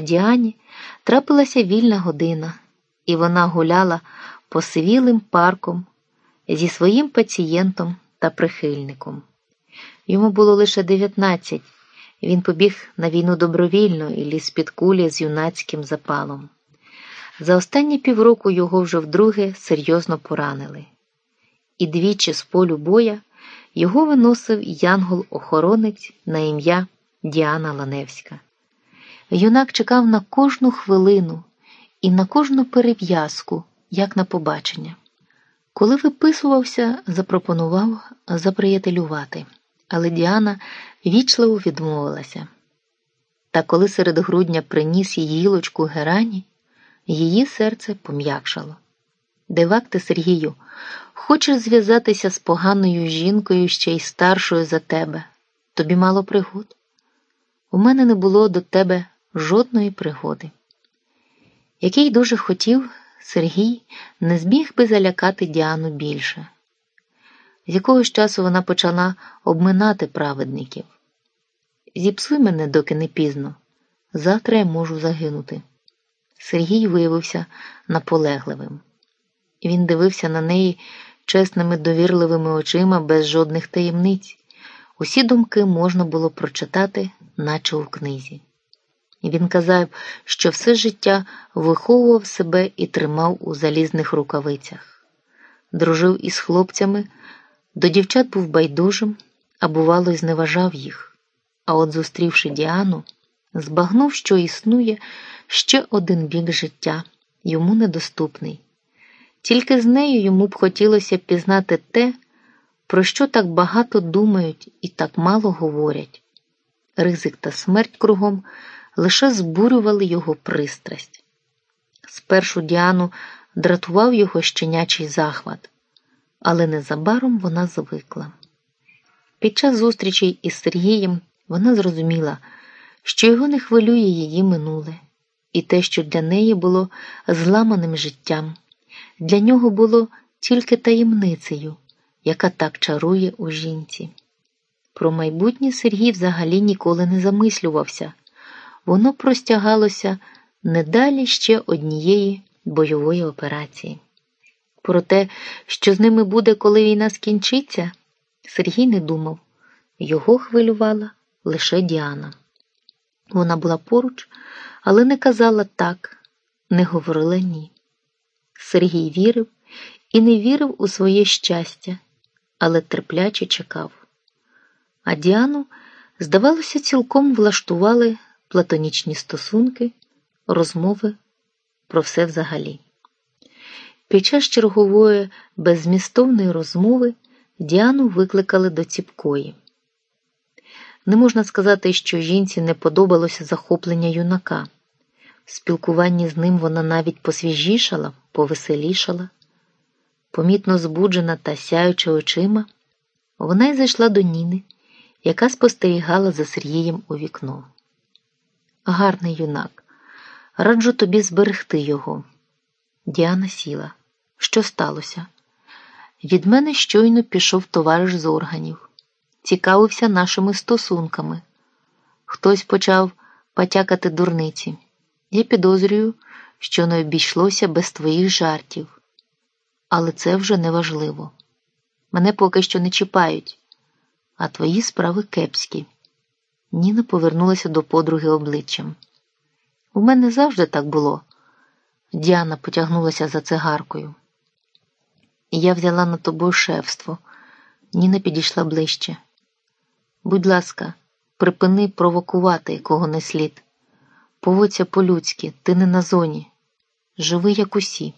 Діані трапилася вільна година, і вона гуляла посивілим парком зі своїм пацієнтом та прихильником. Йому було лише дев'ятнадцять. Він побіг на війну добровільно і ліз під кулі з юнацьким запалом. За останні півроку його вже вдруге серйозно поранили, і двічі з полю боя його виносив янгол-охоронець на ім'я Діана Ланевська. Юнак чекав на кожну хвилину і на кожну перев'язку, як на побачення. Коли виписувався, запропонував заприятелювати, але Діана вічливо відмовилася. Та коли серед грудня приніс їй гілочку герані, її серце пом'якшало. Дивак ти, Сергію, хочеш зв'язатися з поганою жінкою ще й старшою за тебе. Тобі мало пригод. У мене не було до тебе жодної пригоди. Який дуже хотів, Сергій не зміг би залякати Діану більше. З якогось часу вона почала обминати праведників. Зіпсуй мене, доки не пізно. Завтра я можу загинути. Сергій виявився наполегливим. Він дивився на неї чесними довірливими очима без жодних таємниць. Усі думки можна було прочитати, наче у книзі. Він казав, що все життя виховував себе і тримав у залізних рукавицях, дружив із хлопцями, до дівчат був байдужим, а бувало, й зневажав їх. А от, зустрівши Діану, збагнув, що існує ще один бік життя, йому недоступний. Тільки з нею йому б хотілося пізнати те, про що так багато думають і так мало говорять. Ризик та смерть кругом лише збурювали його пристрасть. Спершу Діану дратував його щенячий захват, але незабаром вона звикла. Під час зустрічей із Сергієм вона зрозуміла, що його не хвилює її минуле, і те, що для неї було зламаним життям, для нього було тільки таємницею, яка так чарує у жінці. Про майбутнє Сергій взагалі ніколи не замислювався, воно простягалося не далі ще однієї бойової операції. Про те, що з ними буде, коли війна скінчиться, Сергій не думав, його хвилювала лише Діана. Вона була поруч, але не казала так, не говорила ні. Сергій вірив і не вірив у своє щастя, але терпляче чекав. А Діану, здавалося, цілком влаштували платонічні стосунки, розмови про все взагалі. Під час чергової беззмістовної розмови Діану викликали до Ціпкої. Не можна сказати, що жінці не подобалося захоплення юнака. В спілкуванні з ним вона навіть посвіжішала, повеселішала. Помітно збуджена та сяючи очима, вона й зайшла до Ніни, яка спостерігала за Сергієм у вікно. Гарний юнак, раджу тобі зберегти його. Діана сіла. Що сталося? Від мене щойно пішов товариш з органів цікавився нашими стосунками. Хтось почав потякати дурниці. Я підозрюю, що не обійшлося без твоїх жартів. Але це вже не важливо. Мене поки що не чіпають, а твої справи кепські. Ніна повернулася до подруги обличчям. У мене завжди так було. Діана потягнулася за цигаркою. Я взяла на тобою шефство. Ніна підійшла ближче. Будь ласка, припини провокувати кого не слід. Поводься по-людськи, ти не на зоні. Живи, як усі.